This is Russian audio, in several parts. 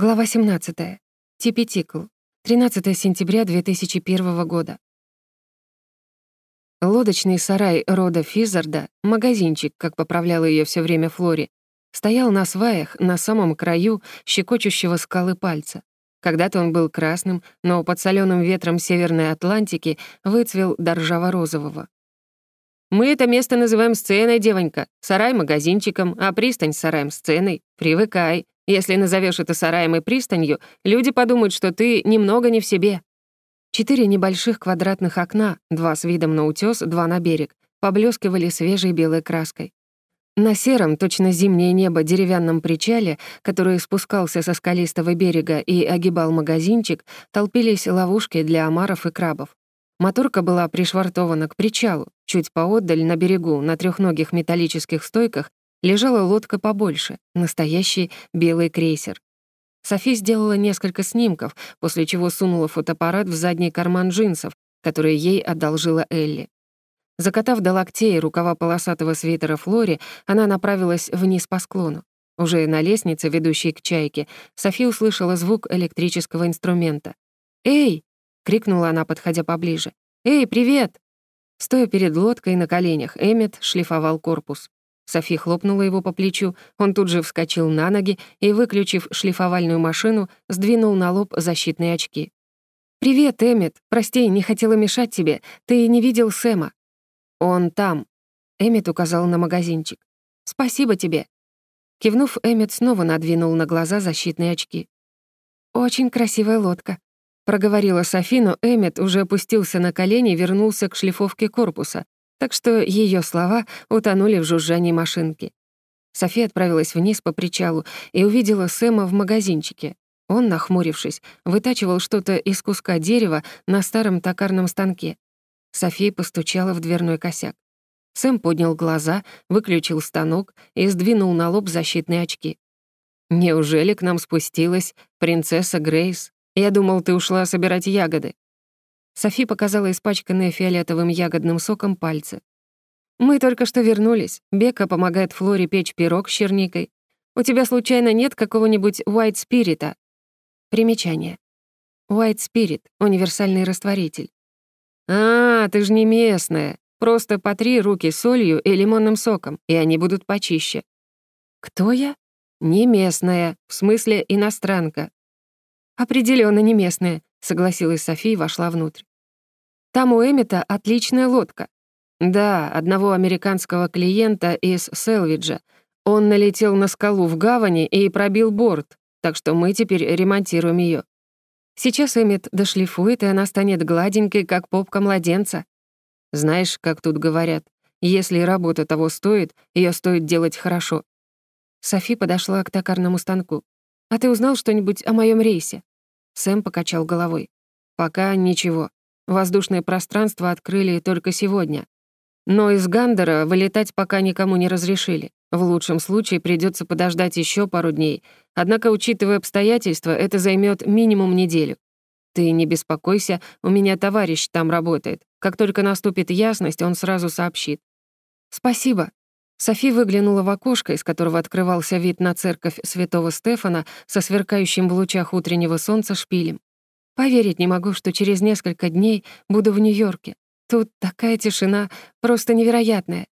Глава 17. Типи-тикл. 13 сентября 2001 года. Лодочный сарай рода Физарда, магазинчик, как поправляла ее все время Флори, стоял на сваях на самом краю щекочущего скалы пальца. Когда-то он был красным, но под соленым ветром Северной Атлантики выцвел до ржаво-розового. «Мы это место называем сценой, девонька. Сарай магазинчиком, а пристань сараем сценой. Привыкай. Если назовешь это сараем и пристанью, люди подумают, что ты немного не в себе». Четыре небольших квадратных окна, два с видом на утёс, два на берег, поблескивали свежей белой краской. На сером, точно зимнее небо, деревянном причале, который спускался со скалистого берега и огибал магазинчик, толпились ловушки для омаров и крабов. Моторка была пришвартована к причалу. Чуть поотдаль, на берегу, на трехногих металлических стойках, лежала лодка побольше, настоящий белый крейсер. Софи сделала несколько снимков, после чего сунула фотоаппарат в задний карман джинсов, которые ей одолжила Элли. Закатав до локтей рукава полосатого свитера Флори, она направилась вниз по склону. Уже на лестнице, ведущей к чайке, Софи услышала звук электрического инструмента. «Эй!» — крикнула она, подходя поближе. «Эй, привет!» Стоя перед лодкой на коленях, Эммет шлифовал корпус. Софи хлопнула его по плечу, он тут же вскочил на ноги и, выключив шлифовальную машину, сдвинул на лоб защитные очки. «Привет, Эммет. Прости, не хотела мешать тебе. Ты не видел Сэма?» «Он там», — Эммет указал на магазинчик. «Спасибо тебе». Кивнув, Эммет снова надвинул на глаза защитные очки. «Очень красивая лодка», — проговорила Софи, но Эммет уже опустился на колени и вернулся к шлифовке корпуса, так что ее слова утонули в жужжании машинки. София отправилась вниз по причалу и увидела Сэма в магазинчике. Он, нахмурившись, вытачивал что-то из куска дерева на старом токарном станке. София постучала в дверной косяк. Сэм поднял глаза, выключил станок и сдвинул на лоб защитные очки. «Неужели к нам спустилась принцесса Грейс? Я думал, ты ушла собирать ягоды». Софи показала испачканные фиолетовым ягодным соком пальцы. «Мы только что вернулись. Бека помогает Флоре печь пирог с черникой. У тебя случайно нет какого-нибудь White Spirit? Примечание. White Spirit — универсальный растворитель. «А, ты же не местная. Просто потри руки солью и лимонным соком, и они будут почище». «Кто я?» «Не местная, в смысле иностранка». Определенно не местная», — согласилась София и вошла внутрь. Там у Эмита отличная лодка. Да, одного американского клиента из Селвиджа. Он налетел на скалу в гавани и пробил борт, так что мы теперь ремонтируем ее. Сейчас Эмит дошлифует, и она станет гладенькой, как попка младенца. Знаешь, как тут говорят, если работа того стоит, ее стоит делать хорошо. Софи подошла к токарному станку. «А ты узнал что-нибудь о моем рейсе?» Сэм покачал головой. «Пока ничего. Воздушное пространство открыли только сегодня. Но из Гандера вылетать пока никому не разрешили. В лучшем случае придется подождать еще пару дней. Однако, учитывая обстоятельства, это займет минимум неделю. Ты не беспокойся, у меня товарищ там работает. Как только наступит ясность, он сразу сообщит. Спасибо. Софи выглянула в окошко, из которого открывался вид на церковь святого Стефана со сверкающим в лучах утреннего солнца шпилем. Поверить не могу, что через несколько дней буду в Нью-Йорке. Тут такая тишина, просто невероятная.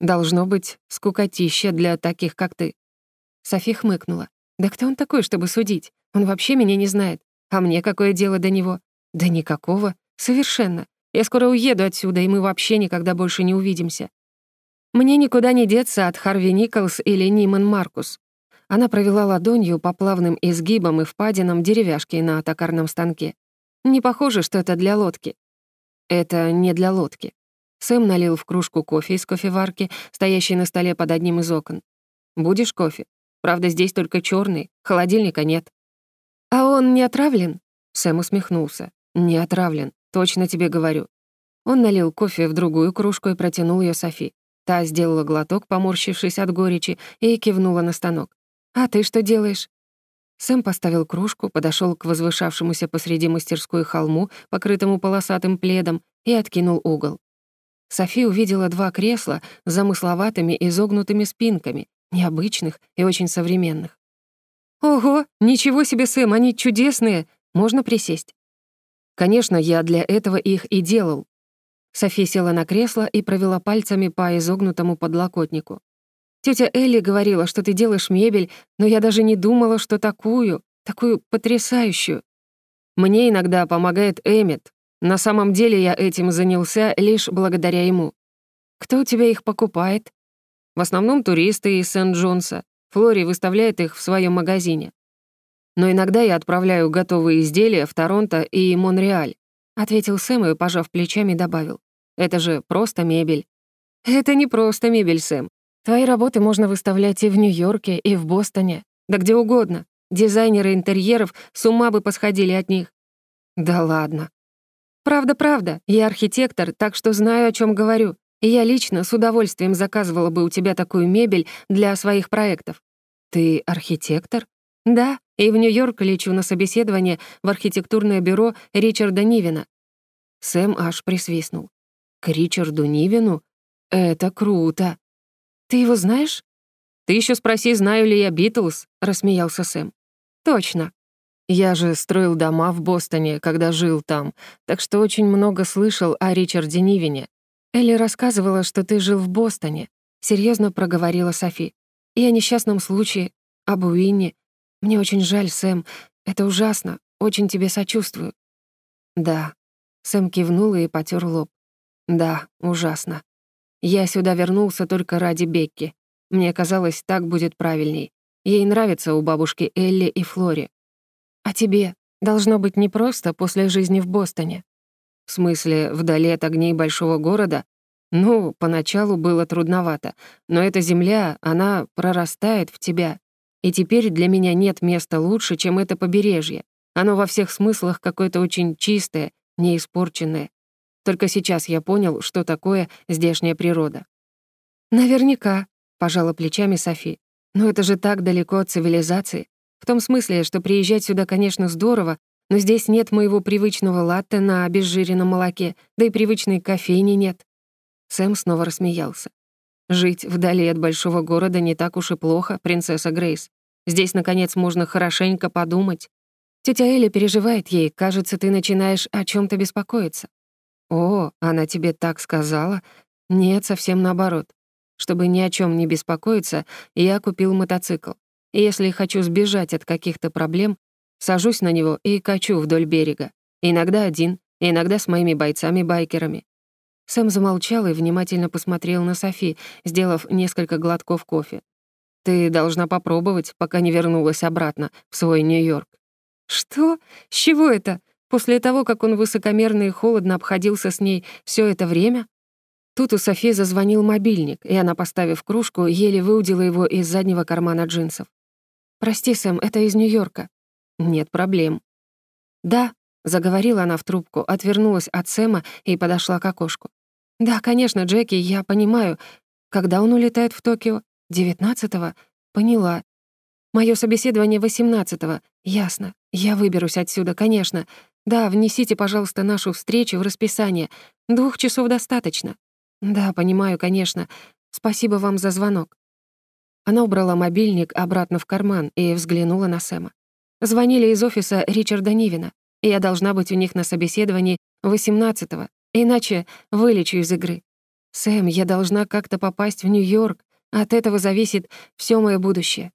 Должно быть скукотища для таких, как ты. Софи хмыкнула. Да кто он такой, чтобы судить? Он вообще меня не знает. А мне какое дело до него? Да никакого. Совершенно. Я скоро уеду отсюда, и мы вообще никогда больше не увидимся. Мне никуда не деться от Харви Николс или Ниман Маркус. Она провела ладонью по плавным изгибам и впадинам деревяшки на токарном станке. Не похоже, что это для лодки. Это не для лодки. Сэм налил в кружку кофе из кофеварки, стоящей на столе под одним из окон. «Будешь кофе? Правда, здесь только черный, холодильника нет». «А он не отравлен?» Сэм усмехнулся. «Не отравлен, точно тебе говорю». Он налил кофе в другую кружку и протянул ее Софи. Та сделала глоток, поморщившись от горечи, и кивнула на станок. «А ты что делаешь?» Сэм поставил кружку, подошел к возвышавшемуся посреди мастерской холму, покрытому полосатым пледом, и откинул угол. Софи увидела два кресла с замысловатыми изогнутыми спинками, необычных и очень современных. «Ого, ничего себе, Сэм, они чудесные! Можно присесть?» Конечно, я для этого их и делал. Софи села на кресло и провела пальцами по изогнутому подлокотнику. Тетя Элли говорила, что ты делаешь мебель, но я даже не думала, что такую, такую потрясающую. Мне иногда помогает Эммет. На самом деле я этим занялся лишь благодаря ему. Кто у тебя их покупает? В основном туристы из Сент-Джонса. Флори выставляет их в своем магазине. Но иногда я отправляю готовые изделия в Торонто и Монреаль», — ответил Сэм и, пожав плечами, добавил. «Это же просто мебель». «Это не просто мебель, Сэм. Твои работы можно выставлять и в Нью-Йорке, и в Бостоне, да где угодно. Дизайнеры интерьеров с ума бы посходили от них». «Да ладно». «Правда-правда, я архитектор, так что знаю, о чем говорю. Я лично с удовольствием заказывала бы у тебя такую мебель для своих проектов». «Ты архитектор?» «Да, и в Нью-Йорк лечу на собеседование в архитектурное бюро Ричарда Нивина». Сэм аж присвистнул. «К Ричарду Нивину? Это круто!» «Ты его знаешь?» «Ты еще спроси, знаю ли я Битлз», — рассмеялся Сэм. «Точно. Я же строил дома в Бостоне, когда жил там, так что очень много слышал о Ричарде Нивине. Элли рассказывала, что ты жил в Бостоне», — серьезно проговорила Софи. «И о несчастном случае, об Уинне, мне очень жаль, Сэм. Это ужасно. Очень тебе сочувствую». «Да». Сэм кивнул и потер лоб. «Да, ужасно. Я сюда вернулся только ради Бекки. Мне казалось, так будет правильней. Ей нравится у бабушки Элли и Флори. А тебе должно быть непросто после жизни в Бостоне. В смысле, вдали от огней большого города? Ну, поначалу было трудновато, но эта земля, она прорастает в тебя, и теперь для меня нет места лучше, чем это побережье. Оно во всех смыслах какое-то очень чистое, неиспорченное. Только сейчас я понял, что такое здешняя природа. «Наверняка», — пожала плечами Софи. «Но это же так далеко от цивилизации. В том смысле, что приезжать сюда, конечно, здорово, но здесь нет моего привычного латте на обезжиренном молоке, да и привычной кофейни нет». Сэм снова рассмеялся. «Жить вдали от большого города не так уж и плохо, принцесса Грейс. Здесь, наконец, можно хорошенько подумать. Тетя Эля переживает ей, кажется, ты начинаешь о чем то беспокоиться. О, она тебе так сказала? Нет, совсем наоборот. Чтобы ни о чем не беспокоиться, я купил мотоцикл. И если хочу сбежать от каких-то проблем, сажусь на него и качу вдоль берега. Иногда один, иногда с моими бойцами-байкерами. Сэм замолчал и внимательно посмотрел на Софи, сделав несколько глотков кофе. Ты должна попробовать, пока не вернулась обратно в свой Нью-Йорк». «Что? С чего это? После того, как он высокомерно и холодно обходился с ней все это время?» Тут у Софи зазвонил мобильник, и она, поставив кружку, еле выудила его из заднего кармана джинсов. «Прости, Сэм, это из Нью-Йорка». «Нет проблем». «Да», — заговорила она в трубку, отвернулась от Сэма и подошла к окошку. «Да, конечно, Джеки, я понимаю. Когда он улетает в Токио?» Девятнадцатого? Поняла. Моё собеседование восемнадцатого. Ясно. Я выберусь отсюда, конечно. Да, внесите, пожалуйста, нашу встречу в расписание. Двух часов достаточно. Да, понимаю, конечно. Спасибо вам за звонок. Она убрала мобильник обратно в карман и взглянула на Сэма. Звонили из офиса Ричарда Нивина. Я должна быть у них на собеседовании восемнадцатого, иначе вылечу из игры. Сэм, я должна как-то попасть в Нью-Йорк, от этого зависит все мое будущее.